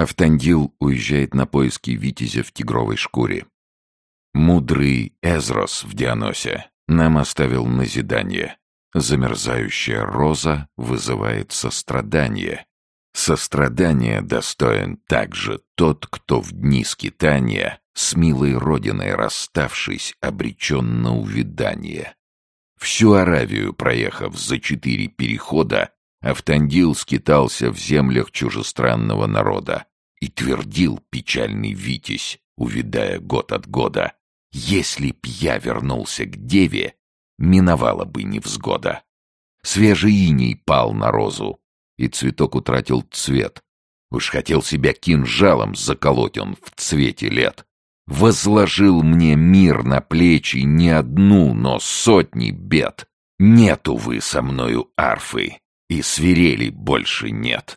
Автандил уезжает на поиски Витязя в тигровой шкуре. Мудрый Эзрос в Дианосе нам оставил назидание. Замерзающая роза вызывает сострадание. Сострадание достоин также тот, кто в дни скитания, с милой родиной расставшись, обречен на увядание. Всю Аравию проехав за четыре перехода, Автандил скитался в землях чужестранного народа и твердил печальный Витязь, увидая год от года, «Если б я вернулся к деве, миновала бы невзгода». Свежий иней пал на розу, и цветок утратил цвет. Уж хотел себя кинжалом заколоть он в цвете лет. Возложил мне мир на плечи не одну, но сотни бед. Нету вы со мною арфы, и свирели больше нет.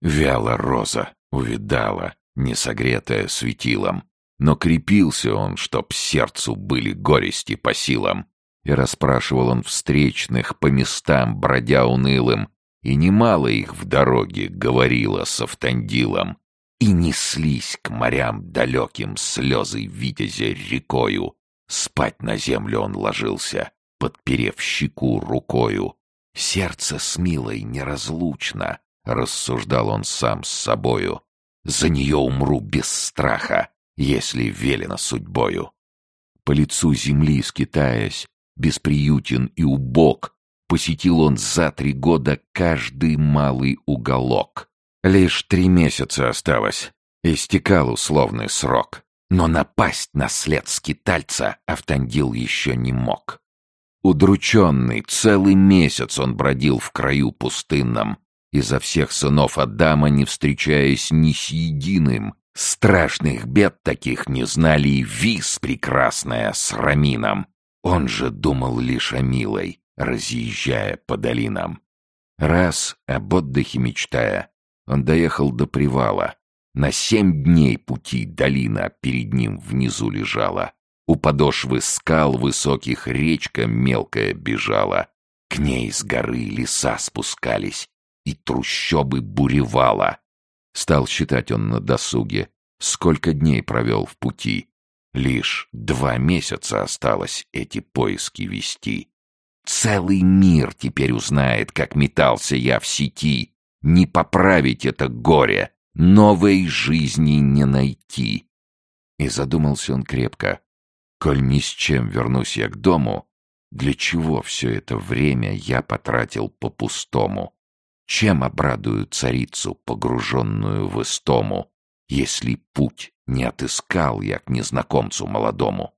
Вяла роза, увидала, не согретая светилом. Но крепился он, чтоб сердцу были горести по силам. И расспрашивал он встречных по местам, бродя унылым, и немало их в дороге говорило с Автандилом, и неслись к морям далеким слезы витязя рекою. Спать на землю он ложился, подперев щеку рукою. Сердце с милой неразлучно, рассуждал он сам с собою. За нее умру без страха, если велено судьбою. По лицу земли скитаясь, бесприютен и убог, посетил он за три года каждый малый уголок. Лишь три месяца осталось, истекал условный срок. Но напасть на след скитальца Автандил еще не мог. Удрученный, целый месяц он бродил в краю пустынном, изо всех сынов Адама не встречаясь ни с единым. Страшных бед таких не знали и Вис прекрасная с Рамином. Он же думал лишь о милой, разъезжая по долинам. Раз, об отдыхе мечтая, он доехал до привала. На семь дней пути долина перед ним внизу лежала. У подошвы скал высоких речка мелкая бежала. К ней с горы леса спускались, и трущобы буревала. Стал считать он на досуге, сколько дней провел в пути. Лишь два месяца осталось эти поиски вести. Целый мир теперь узнает, как метался я в сети. Не поправить это горе, новой жизни не найти. И задумался он крепко. Коль ни с чем вернусь я к дому, для чего все это время я потратил по-пустому? Чем обрадую царицу, погруженную в истому, если путь не отыскал я к незнакомцу молодому?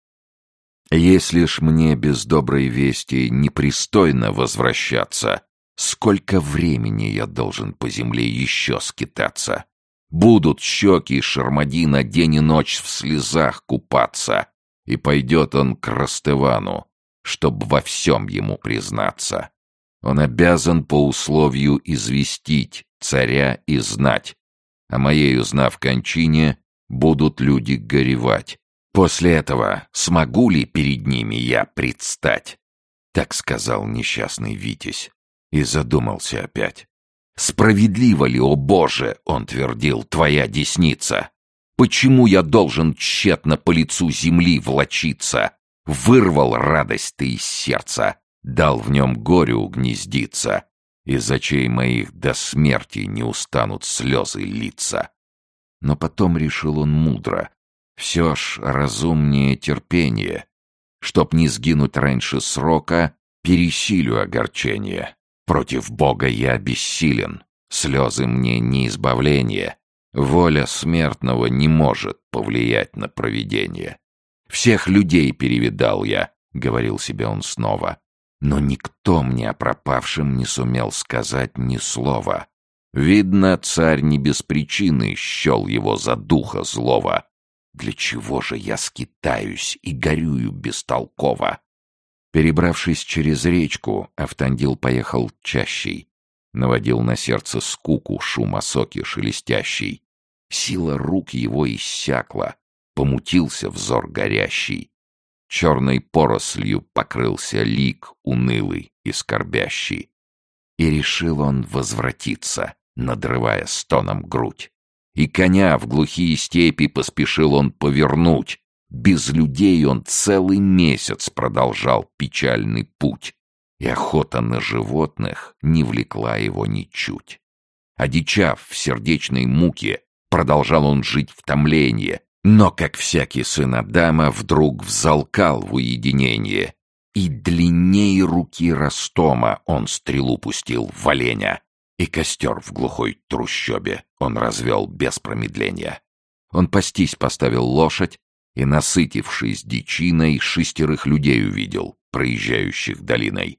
Если ж мне без доброй вести непристойно возвращаться, сколько времени я должен по земле еще скитаться? Будут щеки Шармадина день и ночь в слезах купаться, и пойдет он к Растывану, чтоб во всем ему признаться. Он обязан по условию известить царя и знать. А моей узнав кончине, будут люди горевать. После этого смогу ли перед ними я предстать? Так сказал несчастный Витязь и задумался опять. «Справедливо ли, о Боже, — он твердил, — твоя десница? Почему я должен тщетно по лицу земли влочиться? Вырвал радость ты из сердца, дал в нем горе угнездиться, из очей моих до смерти не устанут слезы литься». Но потом решил он мудро, все ж разумнее терпение. Чтоб не сгинуть раньше срока, пересилю огорчение. Против Бога я бессилен, слезы мне не избавление. Воля смертного не может повлиять на провидение. Всех людей перевидал я, — говорил себе он снова. Но никто мне о пропавшем не сумел сказать ни слова. Видно, царь не без причины счел его за духа злого. Для чего же я скитаюсь и горюю бестолково? Перебравшись через речку, Автандил поехал чащей. Наводил на сердце скуку шум осоки шелестящий. Сила рук его иссякла, помутился взор горящий. Черной порослью покрылся лик унылый и скорбящий. И решил он возвратиться, надрывая стоном грудь. и коня в глухие степи поспешил он повернуть. Без людей он целый месяц продолжал печальный путь, и охота на животных не влекла его ничуть. Одичав в сердечной муке, продолжал он жить в томлении, но, как всякий сын Адама, вдруг взалкал в уединение, и длиннее руки Ростома он стрелу пустил в оленя, и костер в глухой трущобе он развел без промедления. Он пастись поставил лошадь, и, насытившись дичиной, шестерых людей увидел, проезжающих долиной.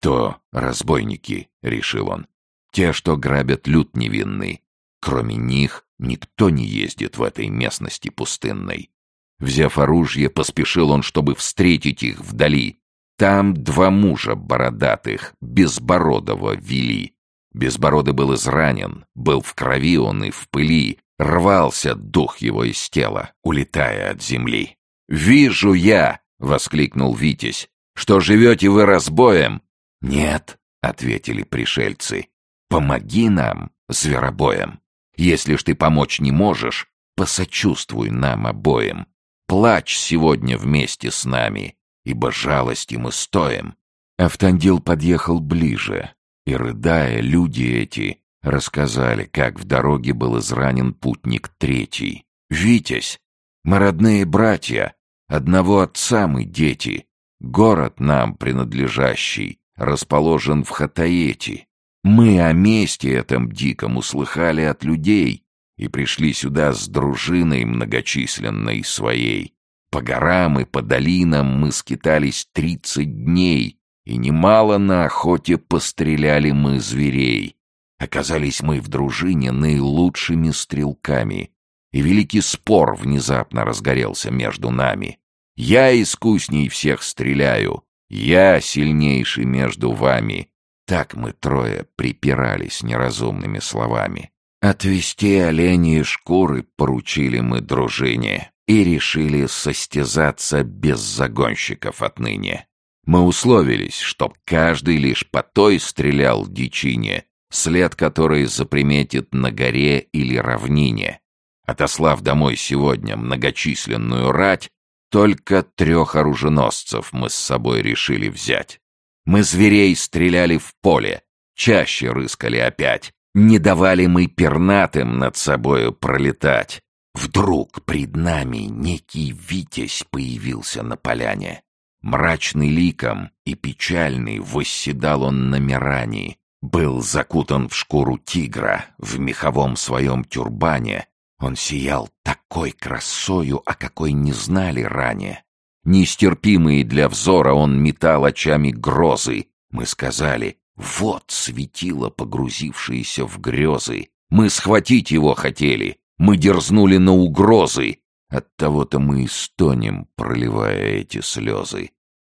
«То разбойники», — решил он, — «те, что грабят люд невинный. Кроме них никто не ездит в этой местности пустынной». Взяв оружие, поспешил он, чтобы встретить их вдали. Там два мужа бородатых, Безбородого, вели. Безбородый был изранен, был в крови он и в пыли, рвался дух его из тела, улетая от земли. «Вижу я!» — воскликнул Витязь. «Что живете вы разбоем?» «Нет», — ответили пришельцы. «Помоги нам, зверобоем. Если ж ты помочь не можешь, посочувствуй нам обоим. Плачь сегодня вместе с нами, ибо жалости мы стоим». Автандил подъехал ближе, и, рыдая, люди эти рассказали, как в дороге был изранен путник третий. «Витязь, мы родные братья, одного отца мы дети, город нам принадлежащий, расположен в Хатаэти. Мы о месте этом диком услыхали от людей и пришли сюда с дружиной многочисленной своей. По горам и по долинам мы скитались тридцать дней, и немало на охоте постреляли мы зверей. Оказались мы в дружине наилучшими стрелками, и великий спор внезапно разгорелся между нами. Я искусней всех стреляю, я сильнейший между вами. Так мы трое припирались неразумными словами. Отвести оленей шкуры поручили мы дружине и решили состязаться без загонщиков отныне. Мы условились, чтоб каждый лишь по той стрелял дичине, след которой заприметит на горе или равнине. Отослав домой сегодня многочисленную рать, только трех оруженосцев мы с собой решили взять. Мы зверей стреляли в поле, чаще рыскали опять. Не давали мы пернатым над собою пролетать. Вдруг пред нами некий Витязь появился на поляне. Мрачный ликом и печальный восседал он на Миране, был закутан в шкуру тигра, в меховом своем тюрбане. Он сиял такой красою, о какой не знали ранее. Нестерпимые для взора он метал очами грозы. Мы сказали, вот светило, погрузившееся в грезы. Мы схватить его хотели, мы дерзнули на угрозы, Оттого-то мы и стонем, проливая эти слезы.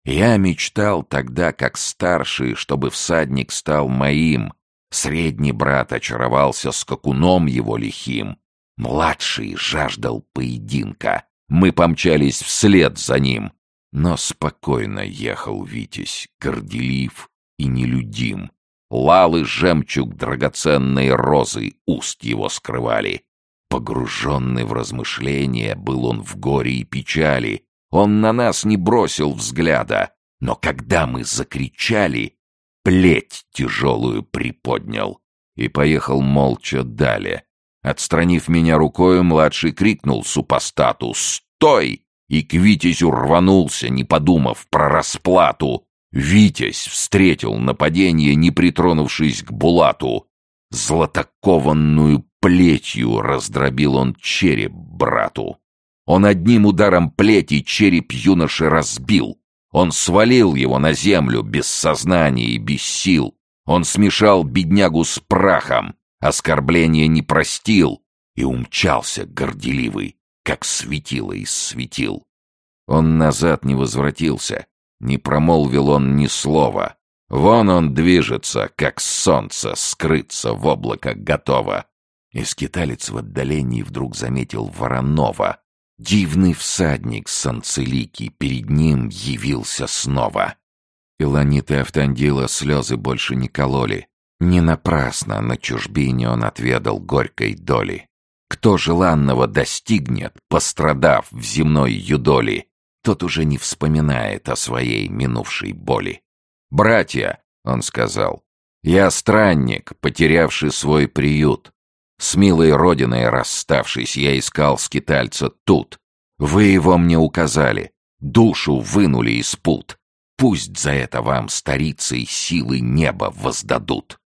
Я мечтал тогда, как старший, чтобы всадник стал моим. Средний брат очаровался скакуном его лихим. Младший жаждал поединка. Мы помчались вслед за ним. Но спокойно ехал Витязь, горделив и нелюдим. Лалы жемчуг драгоценной розы уст его скрывали. Погруженный в размышления, был он в горе и печали. Он на нас не бросил взгляда, но когда мы закричали, плеть тяжелую приподнял и поехал молча далее. Отстранив меня рукою, младший крикнул супостату «Стой!» И к Витязю рванулся, не подумав про расплату. Витязь встретил нападение, не притронувшись к Булату. Златокованную плетью раздробил он череп брату. Он одним ударом плети череп юноши разбил. Он свалил его на землю без сознания и без сил. Он смешал беднягу с прахом, оскорбления не простил и умчался горделивый, как светило из светил. Он назад не возвратился, не промолвил он ни слова. Вон он движется, как солнце, скрыться в облако готово. И скиталец в отдалении вдруг заметил Воронова. Дивный всадник Санцелики перед ним явился снова. Илонит и Автандила слезы больше не кололи. Не напрасно на чужбине он отведал горькой доли. Кто желанного достигнет, пострадав в земной юдоли, тот уже не вспоминает о своей минувшей боли. «Братья», — он сказал, — «я странник, потерявший свой приют. С милой родиной расставшись, я искал скитальца тут. Вы его мне указали, душу вынули из пут. Пусть за это вам старицей силы неба воздадут.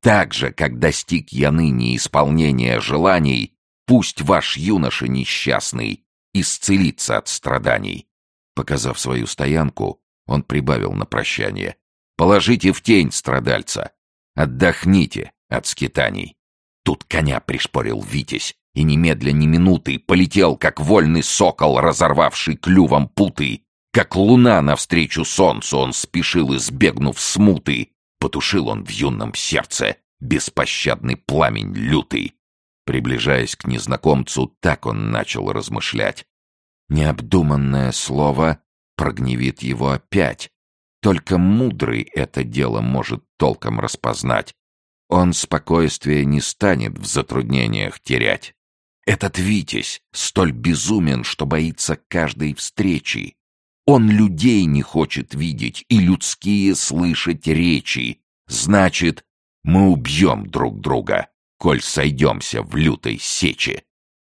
Так же, как достиг я ныне исполнения желаний, пусть ваш юноша несчастный исцелится от страданий. Показав свою стоянку, он прибавил на прощание. Положите в тень страдальца. Отдохните от скитаний. Тут коня пришпорил Витязь, и немедля ни минуты полетел, как вольный сокол, разорвавший клювом путы. Как луна навстречу солнцу он спешил, избегнув смуты. Потушил он в юном сердце беспощадный пламень лютый. Приближаясь к незнакомцу, так он начал размышлять. Необдуманное слово прогневит его опять. Только мудрый это дело может толком распознать. Он спокойствие не станет в затруднениях терять. Этот Витязь столь безумен, что боится каждой встречи. Он людей не хочет видеть и людские слышать речи. Значит, мы убьем друг друга, коль сойдемся в лютой сече.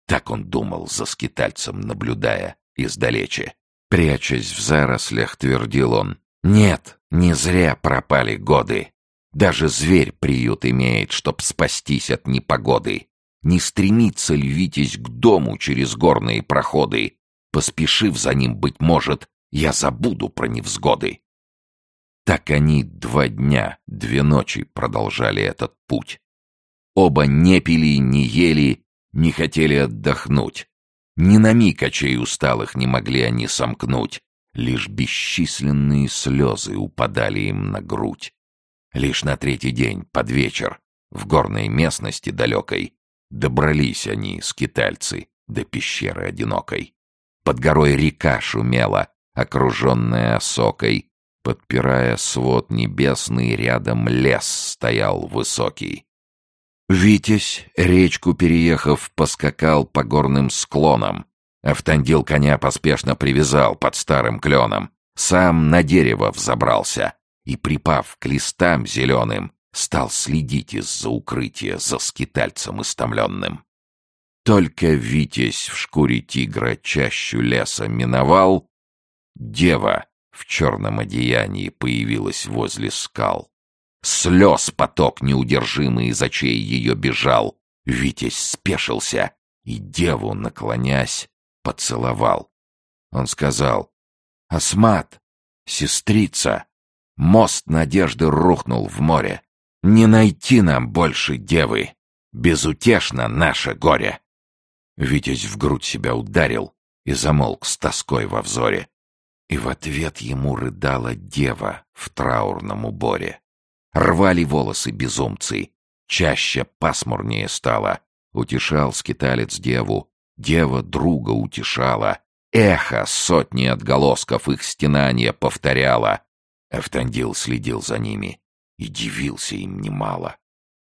Так он думал за скитальцем, наблюдая издалече. Прячась в зарослях, твердил он. Нет, не зря пропали годы. Даже зверь приют имеет, чтоб спастись от непогоды. Не стремится ли Витязь к дому через горные проходы? Поспешив за ним, быть может, я забуду про невзгоды. Так они два дня, две ночи продолжали этот путь. Оба не пили, не ели, не хотели отдохнуть. Ни на миг очей усталых не могли они сомкнуть. Лишь бесчисленные слезы упадали им на грудь. Лишь на третий день, под вечер, в горной местности далекой, Добрались они, скитальцы, до пещеры одинокой. Под горой река шумела, окруженная осокой. Подпирая свод небесный, рядом лес стоял высокий. Витязь, речку переехав, поскакал по горным склонам. Автандил коня поспешно привязал под старым кленом. Сам на дерево взобрался и, припав к листам зеленым, стал следить из-за укрытия за скитальцем истомленным. Только Витязь в шкуре тигра чащу леса миновал, дева в черном одеянии появилась возле скал. Слез поток неудержимый из очей ее бежал. Витязь спешился и деву, наклонясь, поцеловал. Он сказал, «Асмат, сестрица, мост надежды рухнул в море. Не найти нам больше девы. Безутешно наше горе. Витязь в грудь себя ударил и замолк с тоской во взоре. И в ответ ему рыдала дева в траурном уборе. Рвали волосы безумцы. Чаще пасмурнее стало. Утешал скиталец деву. Дева друга утешала. Эхо сотни отголосков их стенания повторяло. Автандил следил за ними и дивился им немало.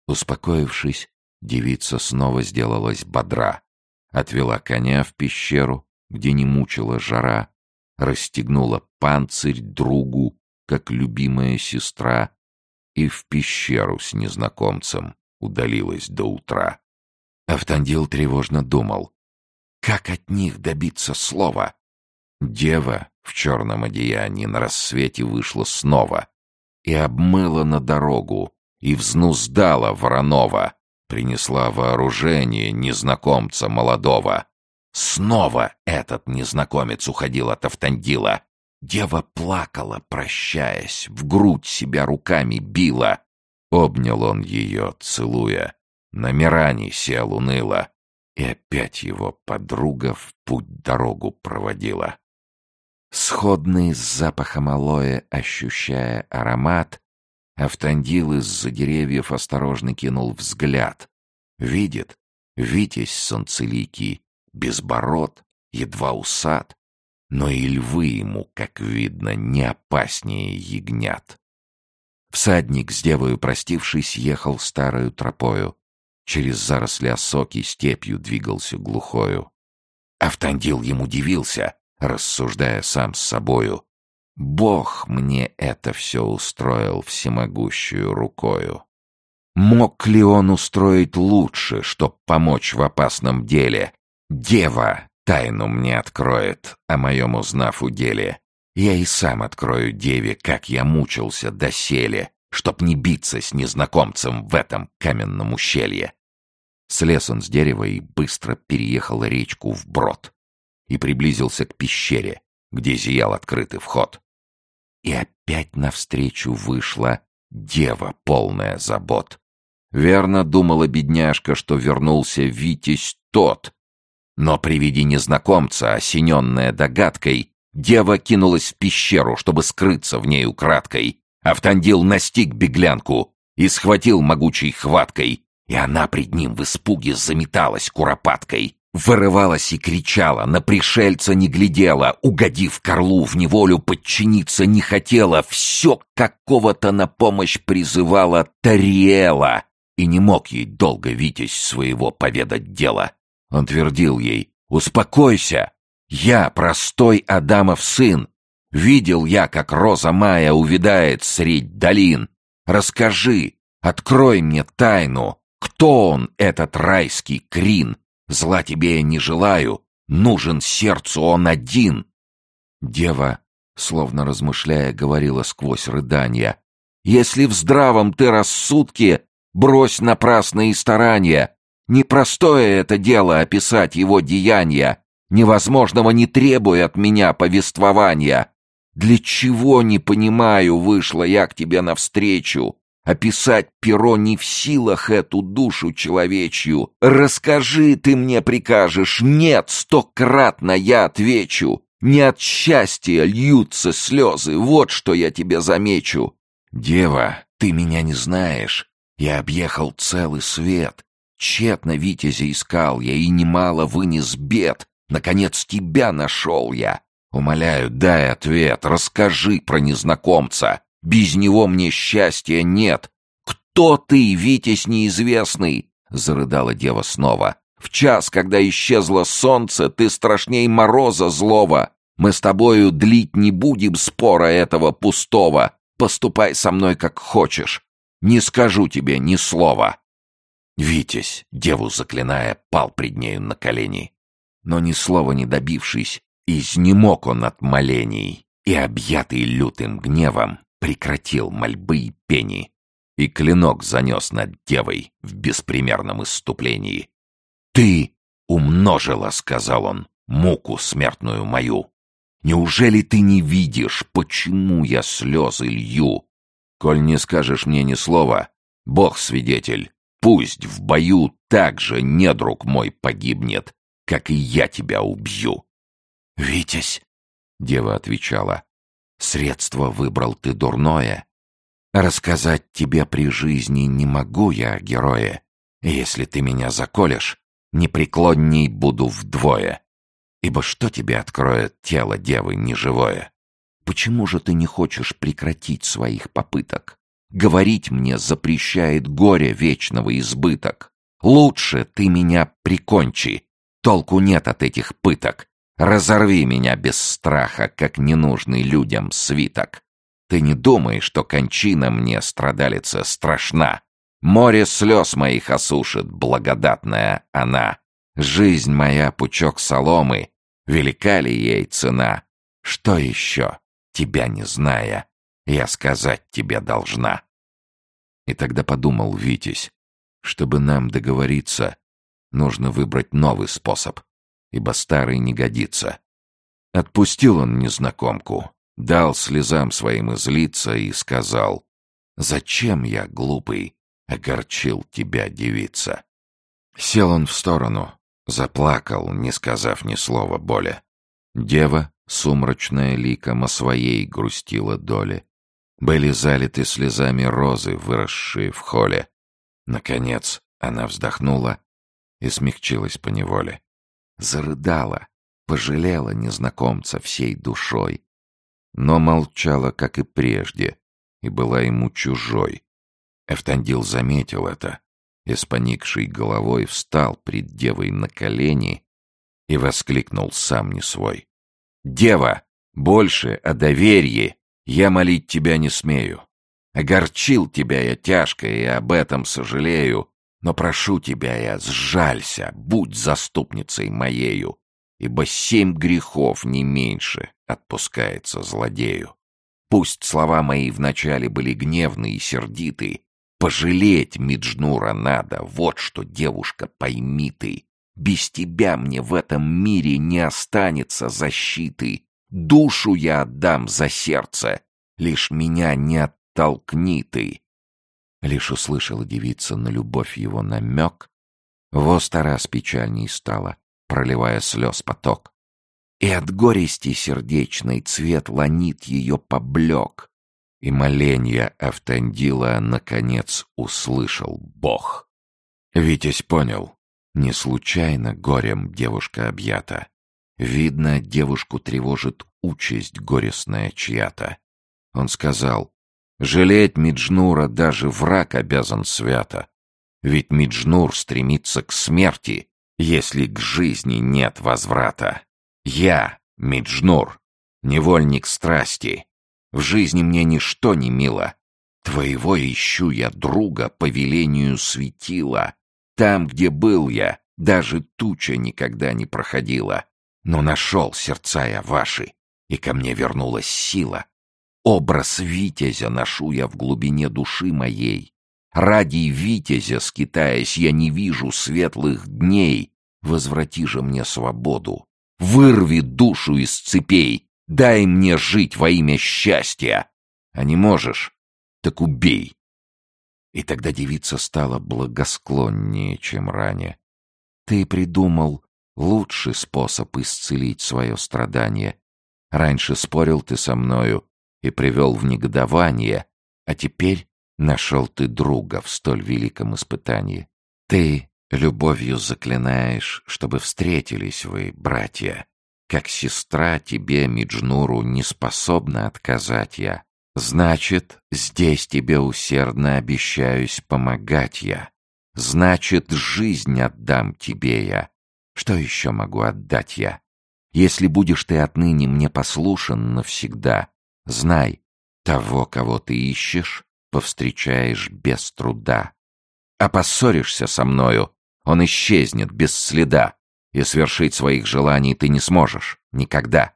Успокоившись, девица снова сделалась бодра, отвела коня в пещеру, где не мучила жара, расстегнула панцирь другу, как любимая сестра, и в пещеру с незнакомцем удалилась до утра. Автандил тревожно думал, как от них добиться слова? Дева в черном одеянии на рассвете вышла снова, и обмыла на дорогу, и взнуздала Воронова, принесла вооружение незнакомца молодого. Снова этот незнакомец уходил от Автандила. Дева плакала, прощаясь, в грудь себя руками била. Обнял он ее, целуя. На Миране сел уныло, и опять его подруга в путь дорогу проводила. Сходный с запахом алоэ, ощущая аромат, Автандил из-за деревьев осторожно кинул взгляд. Видит, Витязь солнцеликий, безбород, едва усад, но и львы ему, как видно, не опаснее ягнят. Всадник, с девою простившись, ехал старою тропою. через заросли осоки степью двигался глухою. Автандил ему дивился, рассуждая сам с собою. Бог мне это все устроил всемогущую рукою. Мог ли он устроить лучше, чтоб помочь в опасном деле? Дева тайну мне откроет, о моем узнав уделе. Я и сам открою деве, как я мучился доселе, чтоб не биться с незнакомцем в этом каменном ущелье. Слез он с дерева и быстро переехал речку вброд и приблизился к пещере, где зиял открытый вход. И опять навстречу вышла дева, полная забот. Верно думала бедняжка, что вернулся Витязь тот. Но при виде незнакомца, осененная догадкой, дева кинулась в пещеру, чтобы скрыться в ней украдкой. Автандил настиг беглянку и схватил могучей хваткой, и она пред ним в испуге заметалась куропаткой. Вырывалась и кричала, на пришельца не глядела, угодив корлу в неволю, подчиниться не хотела, все какого-то на помощь призывала Тариэла, и не мог ей долго Витязь своего поведать дело. Он твердил ей «Успокойся! Я простой Адамов сын! Видел я, как роза Мая увядает средь долин! Расскажи, открой мне тайну, кто он, этот райский крин? Зла тебе я не желаю, нужен сердцу он один!» Дева, словно размышляя, говорила сквозь рыдания. «Если в здравом ты рассудке, брось напрасные старания. Непростое это дело описать его деяния, невозможного не требуя от меня повествования. Для чего, не понимаю, вышла я к тебе навстречу? Описать перо не в силах эту душу человечью. Расскажи, ты мне прикажешь. Нет, стократно я отвечу. Не от счастья льются слезы, вот что я тебе замечу. Дева, ты меня не знаешь. Я объехал целый свет. Тщетно Витязя искал я и немало вынес бед. Наконец тебя нашел я. Умоляю, дай ответ, расскажи про незнакомца. Без него мне счастья нет. Кто ты, Витязь неизвестный? Зарыдала дева снова. В час, когда исчезло солнце, ты страшней мороза злого. Мы с тобою длить не будем спора этого пустого. Поступай со мной как хочешь. Не скажу тебе ни слова. Витязь, деву заклиная, пал пред нею на колени. Но ни слова не добившись, изнемог он от молений и, объятый лютым гневом, прекратил мольбы и пени, и клинок занес над девой в беспримерном исступлении. «Ты умножила, — сказал он, — муку смертную мою. Неужели ты не видишь, почему я слезы лью? Коль не скажешь мне ни слова, Бог свидетель, пусть в бою так же недруг мой погибнет, как и я тебя убью». «Витязь!» — дева отвечала. Средство выбрал ты дурное. Рассказать тебе при жизни не могу я, герое. Если ты меня заколешь, непреклонней буду вдвое. Ибо что тебе откроет тело девы неживое? Почему же ты не хочешь прекратить своих попыток? Говорить мне запрещает горе вечного избыток. Лучше ты меня прикончи. Толку нет от этих пыток. Разорви меня без страха, как ненужный людям свиток. Ты не думай, что кончина мне, страдалица, страшна. Море слез моих осушит, благодатная она. Жизнь моя — пучок соломы, велика ли ей цена? Что еще, тебя не зная, я сказать тебе должна? И тогда подумал Витязь, чтобы нам договориться, нужно выбрать новый способ ибо старый не годится. Отпустил он незнакомку, дал слезам своим излиться и сказал, «Зачем я, глупый, огорчил тебя, девица?» Сел он в сторону, заплакал, не сказав ни слова боли. Дева, сумрачная ликом о своей грустила доле. Были залиты слезами розы, выросшие в холе. Наконец она вздохнула и смягчилась поневоле зарыдала, пожалела незнакомца всей душой. Но молчала, как и прежде, и была ему чужой. Эфтандил заметил это и с поникшей головой встал пред девой на колени и воскликнул сам не свой. «Дева, больше о доверии я молить тебя не смею. Огорчил тебя я тяжко и об этом сожалею, но прошу тебя я, сжалься, будь заступницей моею, ибо семь грехов не меньше отпускается злодею. Пусть слова мои вначале были гневны и сердиты, пожалеть Миджнура надо, вот что, девушка, пойми ты. Без тебя мне в этом мире не останется защиты. Душу я отдам за сердце, лишь меня не оттолкни ты. Лишь услышала девица на любовь его намек, во раз печальней стала, проливая слез поток. И от горести сердечной цвет ланит ее поблек, и моленья Автандила наконец услышал Бог. Витязь понял, не случайно горем девушка объята. Видно, девушку тревожит участь горестная чья-то. Он сказал, жалеть Миджнура даже враг обязан свято. Ведь Миджнур стремится к смерти, если к жизни нет возврата. Я, Миджнур, невольник страсти. В жизни мне ничто не мило. Твоего ищу я друга по велению светила. Там, где был я, даже туча никогда не проходила. Но нашел сердца я ваши, и ко мне вернулась сила. Образ витязя ношу я в глубине души моей. Ради витязя, скитаясь, я не вижу светлых дней. Возврати же мне свободу. Вырви душу из цепей. Дай мне жить во имя счастья. А не можешь, так убей. И тогда девица стала благосклоннее, чем ранее. Ты придумал лучший способ исцелить свое страдание. Раньше спорил ты со мною и привел в негодование, а теперь нашел ты друга в столь великом испытании. Ты любовью заклинаешь, чтобы встретились вы, братья. Как сестра тебе, Миджнуру, не способна отказать я. Значит, здесь тебе усердно обещаюсь помогать я. Значит, жизнь отдам тебе я. Что еще могу отдать я? Если будешь ты отныне мне послушен навсегда, знай, того, кого ты ищешь, повстречаешь без труда. А поссоришься со мною, он исчезнет без следа, и свершить своих желаний ты не сможешь. Никогда.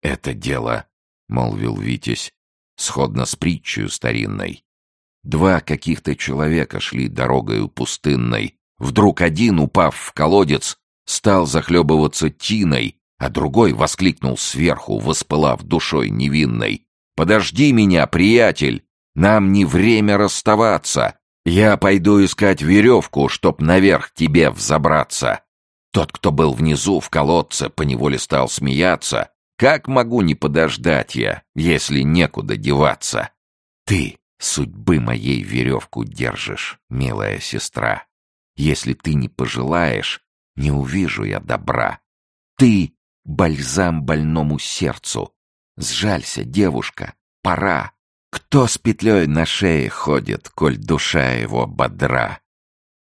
«Это дело», — молвил Витязь, сходно с притчей старинной. Два каких-то человека шли дорогою пустынной. Вдруг один, упав в колодец, стал захлебываться тиной, а другой воскликнул сверху, воспылав душой невинной. «Подожди меня, приятель! Нам не время расставаться! Я пойду искать веревку, чтоб наверх тебе взобраться!» Тот, кто был внизу, в колодце, поневоле стал смеяться. «Как могу не подождать я, если некуда деваться?» «Ты судьбы моей веревку держишь, милая сестра. Если ты не пожелаешь, не увижу я добра. Ты — бальзам больному сердцу. Сжалься, девушка, пора. Кто с петлей на шее ходит, коль душа его бодра?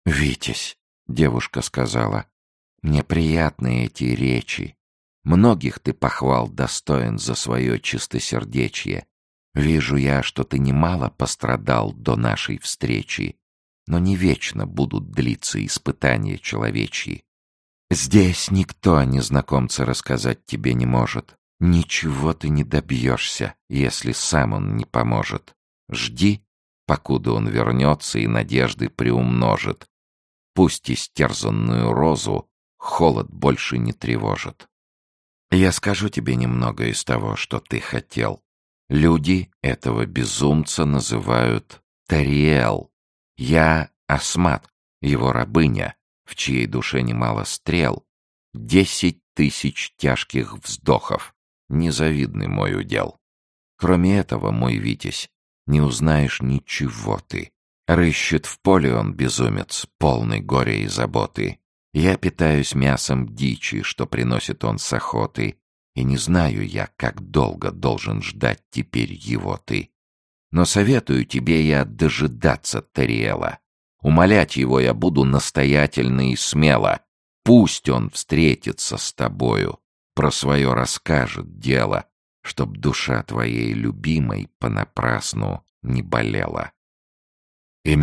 «Витязь», — девушка сказала, — «мне приятны эти речи. Многих ты похвал достоин за свое чистосердечье. Вижу я, что ты немало пострадал до нашей встречи, но не вечно будут длиться испытания человечьи. Здесь никто незнакомца рассказать тебе не может. Ничего ты не добьешься, если сам он не поможет. Жди, покуда он вернется и надежды приумножит. Пусть истерзанную розу холод больше не тревожит. Я скажу тебе немного из того, что ты хотел. Люди этого безумца называют Тариэл. Я Асмат, его рабыня, в чьей душе немало стрел. Десять тысяч тяжких вздохов. Незавидный мой удел. Кроме этого, мой Витязь, не узнаешь ничего ты. Рыщет в поле он, безумец, полный горя и заботы. Я питаюсь мясом дичи, что приносит он с охоты, и не знаю я, как долго должен ждать теперь его ты. Но советую тебе я дожидаться Тариэла. Умолять его я буду настоятельно и смело. Пусть он встретится с тобою, про свое расскажет дело, чтоб душа твоей любимой понапрасну не болела. И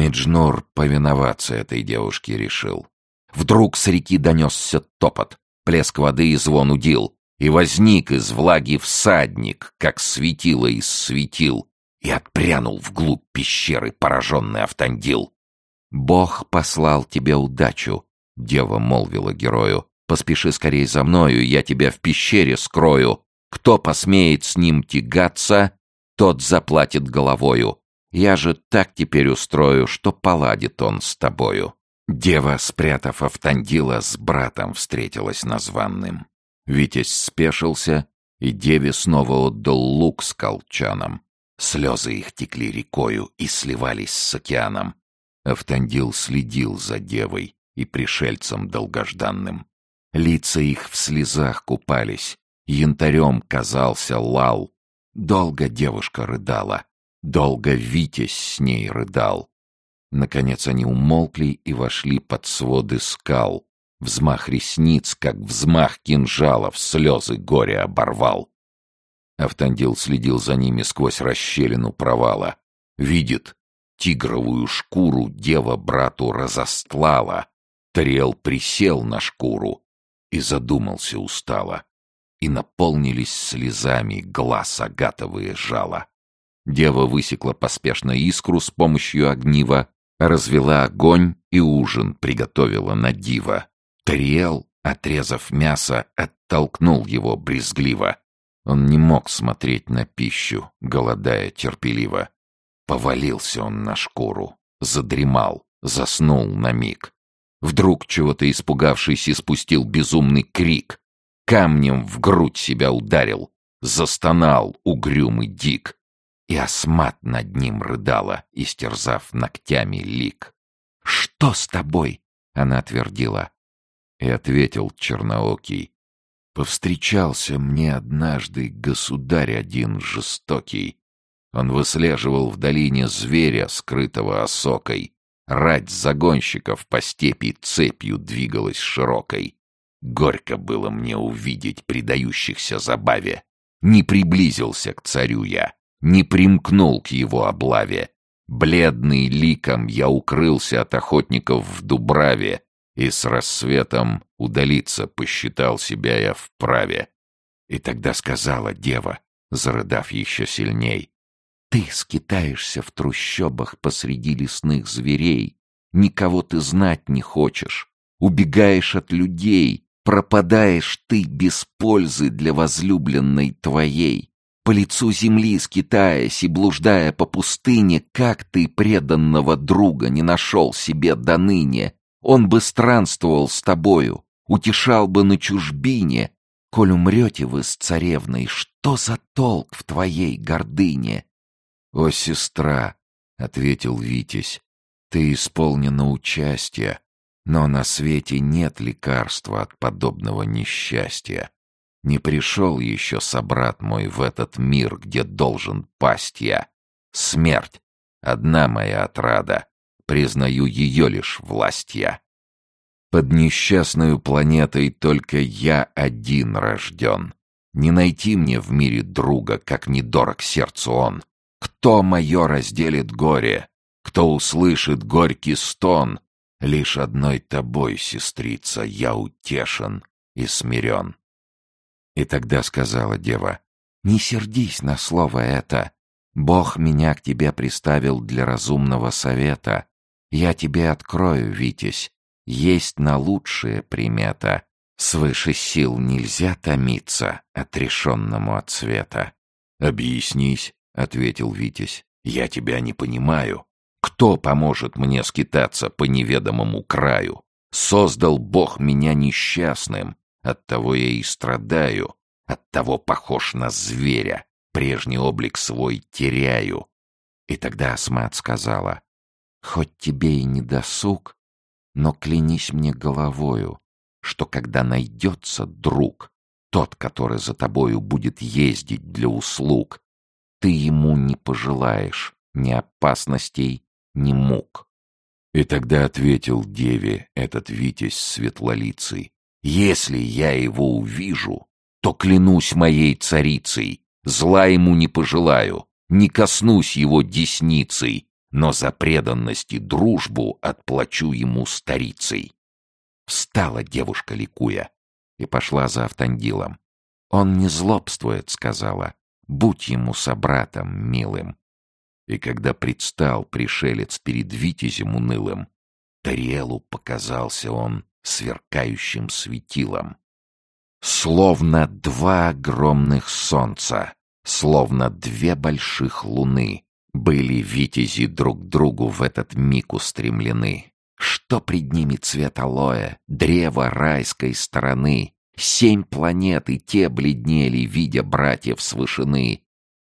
повиноваться этой девушке решил. Вдруг с реки донесся топот, плеск воды и звон удил, и возник из влаги всадник, как светило из светил, и отпрянул вглубь пещеры пораженный Автандил. «Бог послал тебе удачу», — дева молвила герою. «Поспеши скорей за мною, я тебя в пещере скрою. Кто посмеет с ним тягаться, тот заплатит головою. Я же так теперь устрою, что поладит он с тобою». Дева, спрятав Автандила, с братом встретилась названным. Витязь спешился, и деве снова отдал лук с колчаном. Слезы их текли рекою и сливались с океаном. Автандил следил за девой и пришельцем долгожданным. Лица их в слезах купались, янтарем казался лал. Долго девушка рыдала, долго Витязь с ней рыдал. Наконец они умолкли и вошли под своды скал. Взмах ресниц, как взмах кинжалов, слезы горя оборвал. Автандил следил за ними сквозь расщелину провала. Видит, тигровую шкуру дева брату разостлала. Тарел присел на шкуру и задумался устало. И наполнились слезами глаз агатовые жала. Дева высекла поспешно искру с помощью огнива, развела огонь и ужин приготовила на диво. Тариэл, отрезав мясо, оттолкнул его брезгливо. Он не мог смотреть на пищу, голодая терпеливо. Повалился он на шкуру, задремал, заснул на миг. Вдруг, чего-то испугавшись, испустил безумный крик. Камнем в грудь себя ударил, застонал угрюмый дик и осмат над ним рыдала, истерзав ногтями лик. «Что с тобой?» — она твердила. И ответил черноокий. «Повстречался мне однажды государь один жестокий. Он выслеживал в долине зверя, скрытого осокой. Рать загонщиков по степи цепью двигалась широкой. Горько было мне увидеть предающихся забаве. Не приблизился к царю я, не примкнул к его облаве. Бледный ликом я укрылся от охотников в Дубраве, и с рассветом удалиться посчитал себя я вправе. И тогда сказала дева, зарыдав еще сильней, «Ты скитаешься в трущобах посреди лесных зверей, никого ты знать не хочешь, убегаешь от людей, пропадаешь ты без пользы для возлюбленной твоей. По лицу земли скитаясь и блуждая по пустыне, как ты преданного друга не нашел себе до ныне, он бы странствовал с тобою, утешал бы на чужбине. Коль умрете вы с царевной, что за толк в твоей гордыне? — О, сестра, — ответил Витязь, — ты исполнена участия, но на свете нет лекарства от подобного несчастья. Не пришел еще собрат мой в этот мир, где должен пасть я. Смерть — одна моя отрада. Признаю ее лишь власть я. Под несчастную планетой только я один рожден. Не найти мне в мире друга, как недорог сердцу он. Кто мое разделит горе? Кто услышит горький стон? Лишь одной тобой, сестрица, я утешен и смирен. И тогда сказала дева, «Не сердись на слово это. Бог меня к тебе приставил для разумного совета. Я тебе открою, Витязь. Есть на лучшее примета. Свыше сил нельзя томиться отрешенному от света». «Объяснись», — ответил Витязь. «Я тебя не понимаю. Кто поможет мне скитаться по неведомому краю? Создал Бог меня несчастным, Оттого я и страдаю, оттого похож на зверя, прежний облик свой теряю. И тогда Асмат сказала, «Хоть тебе и не досуг, но клянись мне головою, что когда найдется друг, тот, который за тобою будет ездить для услуг, ты ему не пожелаешь ни опасностей, ни мук. И тогда ответил деве этот Витязь светлолицый, «Если я его увижу, то клянусь моей царицей, зла ему не пожелаю, не коснусь его десницей, но за преданность и дружбу отплачу ему старицей». Встала девушка, ликуя, и пошла за Автандилом. «Он не злобствует», — сказала, — «будь ему собратом милым». И когда предстал пришелец перед Витязем унылым, Тариэлу показался он сверкающим светилом. Словно два огромных солнца, словно две больших луны, были витязи друг другу в этот миг устремлены. Что пред ними цвет алоэ, древо райской стороны, Семь планет и те бледнели, видя братьев с.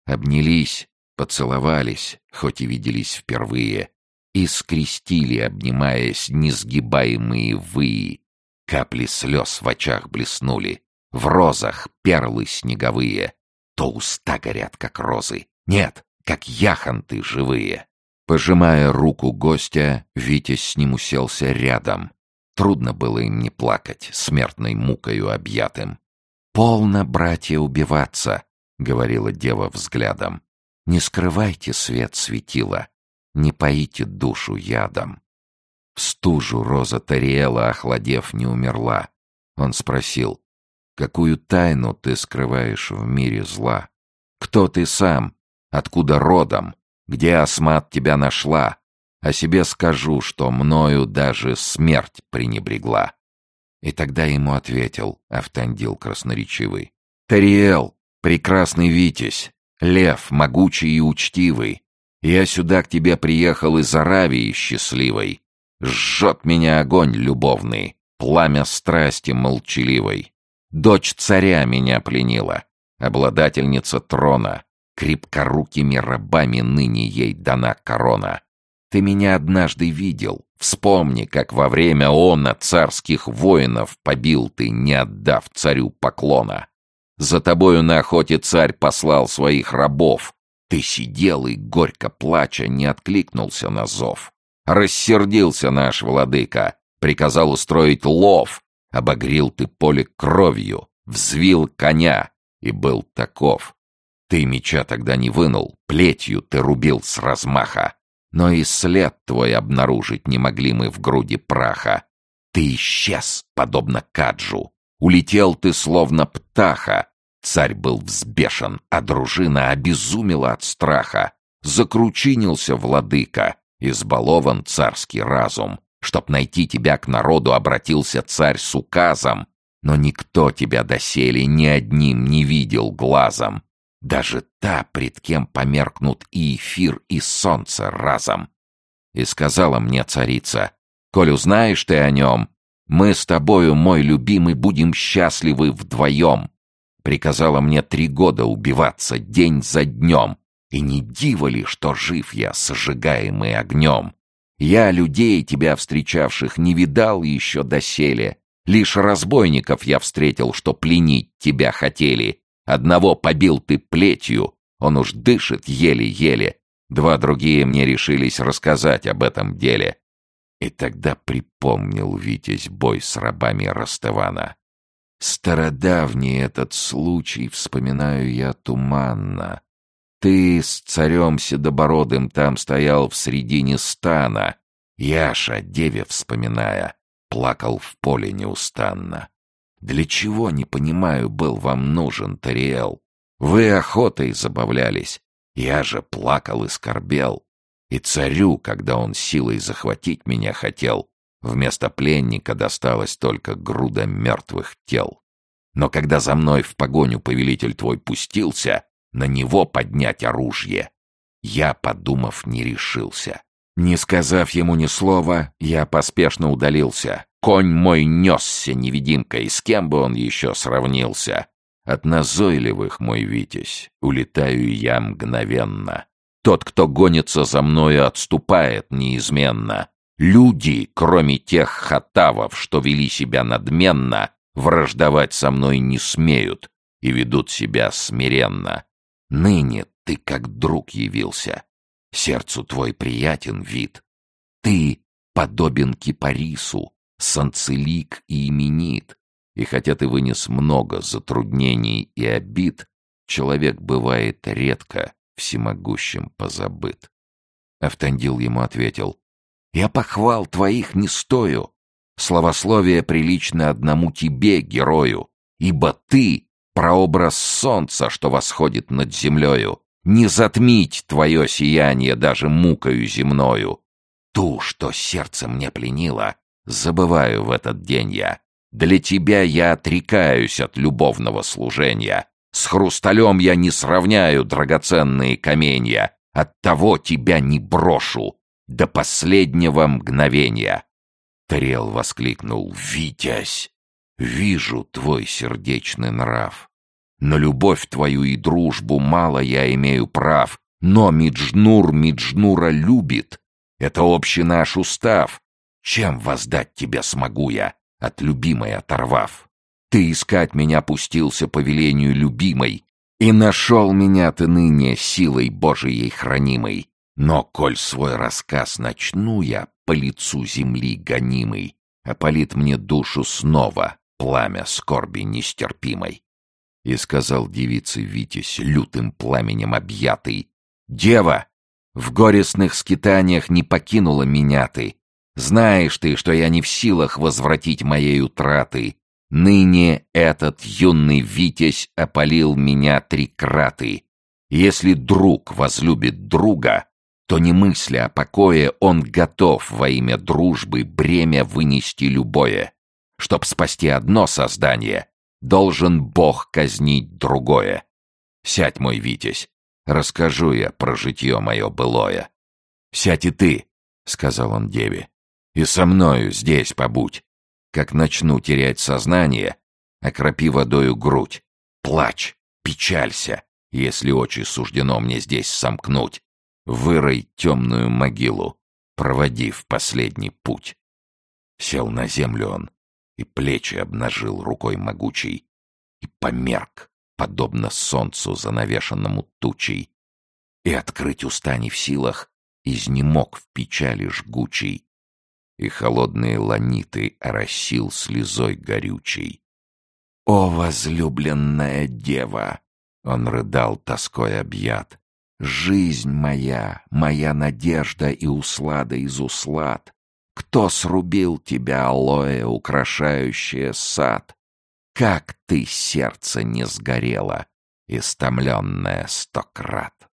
Обнялись, поцеловались, хоть и виделись впервые, и скрестили, обнимаясь, несгибаемые вы. Капли слез в очах блеснули, в розах перлы снеговые. То уста горят, как розы, нет, как яхонты живые. Пожимая руку гостя, Витязь с ним уселся рядом. Трудно было им не плакать, смертной мукою объятым. «Полно, братья, убиваться», — говорила дева взглядом. «Не скрывайте свет светила, не поите душу ядом». В стужу Роза Тариэла, охладев, не умерла. Он спросил, «Какую тайну ты скрываешь в мире зла? Кто ты сам? Откуда родом? Где Асмат тебя нашла? О себе скажу, что мною даже смерть пренебрегла». И тогда ему ответил Автандил красноречивый. «Тариэл, прекрасный Витязь, лев, могучий и учтивый, я сюда к тебе приехал из Аравии счастливой. Жжет меня огонь любовный, пламя страсти молчаливой. Дочь царя меня пленила, обладательница трона, крепкорукими рабами ныне ей дана корона. Ты меня однажды видел. Вспомни, как во время она царских воинов побил ты, не отдав царю поклона. За тобою на охоте царь послал своих рабов. Ты сидел и, горько плача, не откликнулся на зов. Рассердился наш владыка, приказал устроить лов. Обогрил ты поле кровью, взвил коня и был таков. Ты меча тогда не вынул, плетью ты рубил с размаха но и след твой обнаружить не могли мы в груди праха. Ты исчез, подобно Каджу. Улетел ты, словно птаха. Царь был взбешен, а дружина обезумела от страха. Закручинился владыка, избалован царский разум. Чтоб найти тебя к народу, обратился царь с указом. Но никто тебя доселе ни одним не видел глазом. Даже та, пред кем померкнут и эфир, и солнце разом. И сказала мне царица, «Коль узнаешь ты о нем, мы с тобою, мой любимый, будем счастливы вдвоем». Приказала мне три года убиваться день за днем, и не диво ли, что жив я, сожигаемый огнем. Я людей, тебя встречавших, не видал еще доселе. Лишь разбойников я встретил, что пленить тебя хотели, Одного побил ты плетью, он уж дышит еле-еле. Два другие мне решились рассказать об этом деле. И тогда припомнил Витязь бой с рабами Ростована. Стародавний этот случай вспоминаю я туманно. Ты с царем Седобородым там стоял в середине стана. Яша, деве вспоминая, плакал в поле неустанно. Для чего, не понимаю, был вам нужен Тариэл? Вы охотой забавлялись. Я же плакал и скорбел. И царю, когда он силой захватить меня хотел, вместо пленника досталось только груда мертвых тел. Но когда за мной в погоню повелитель твой пустился, на него поднять оружие, я, подумав, не решился. Не сказав ему ни слова, я поспешно удалился. Конь мой несся невидимкой, с кем бы он еще сравнился. От назойливых, мой Витязь, улетаю я мгновенно. Тот, кто гонится за мною, отступает неизменно. Люди, кроме тех хатавов, что вели себя надменно, враждовать со мной не смеют и ведут себя смиренно. Ныне ты как друг явился. Сердцу твой приятен вид. Ты подобен кипарису, санцелик и именит. И хотя ты вынес много затруднений и обид, человек бывает редко всемогущим позабыт. Автандил ему ответил, «Я похвал твоих не стою. Словословие прилично одному тебе, герою, ибо ты — прообраз солнца, что восходит над землею. Не затмить твое сияние даже мукою земною. Ту, что сердце мне пленило, забываю в этот день я. Для тебя я отрекаюсь от любовного служения. С хрусталем я не сравняю драгоценные каменья. Оттого тебя не брошу до последнего мгновения. Тарел воскликнул «Витязь! Вижу твой сердечный нрав. На любовь твою и дружбу мало я имею прав, но Миджнур Миджнура любит. Это общий наш устав. Чем воздать тебе смогу я, от любимой оторвав? Ты искать меня пустился по велению любимой, и нашел меня ты ныне силой Божией хранимой. Но, коль свой рассказ начну я по лицу земли гонимой, опалит мне душу снова пламя скорби нестерпимой. И сказал девице Витязь, лютым пламенем объятый, «Дева, в горестных скитаниях не покинула меня ты. Знаешь ты, что я не в силах возвратить моей утраты, Ныне этот юный Витязь опалил меня три краты. Если друг возлюбит друга, то не мысля о покое, он готов во имя дружбы бремя вынести любое. Чтоб спасти одно создание, должен Бог казнить другое. Сядь, мой Витязь, расскажу я про житье мое былое. Сядь и ты, — сказал он деве, — и со мною здесь побудь. Как начну терять сознание, окропи водою грудь. Плачь, печалься, если очи суждено мне здесь сомкнуть. Вырой темную могилу, проводи в последний путь. Сел на землю он и плечи обнажил рукой могучей, и померк, подобно солнцу, занавешенному тучей, и открыть уста не в силах, изнемог в печали жгучей, и холодные ланиты оросил слезой горючей. «О, возлюбленная дева!» — он рыдал тоской объят. «Жизнь моя, моя надежда и услада из услад! Кто срубил тебя, алоэ, украшающее сад? Как ты сердце не сгорело, истомленное сто крат!»